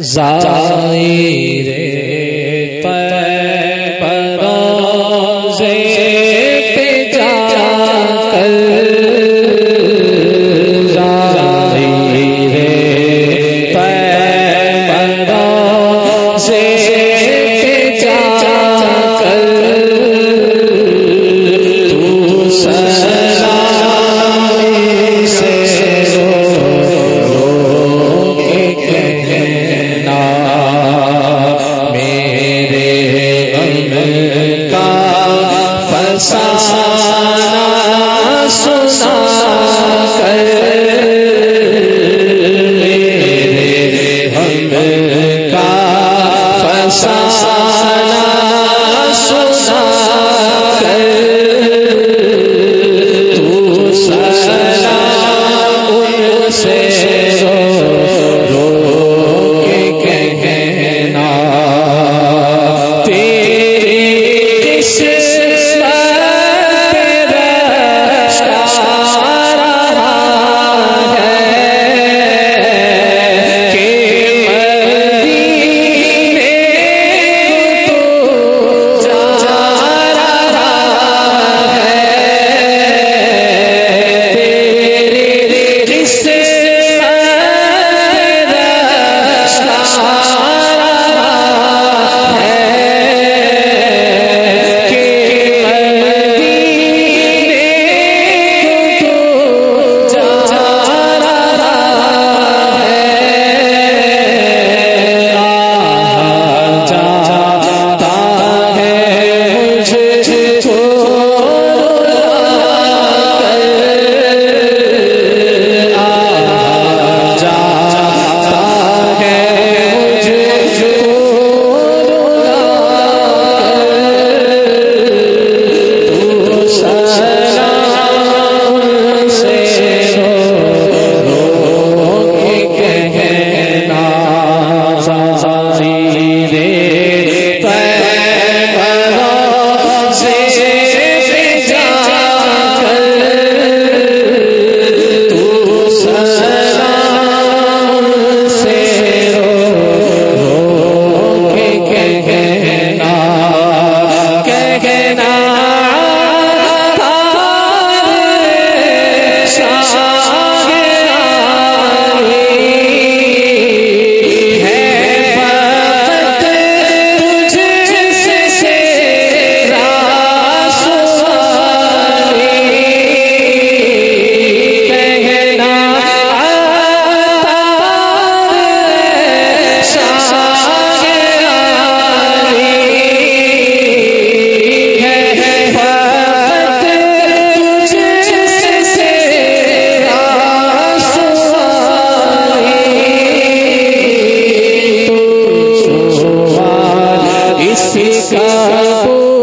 ظاہر سنسار سو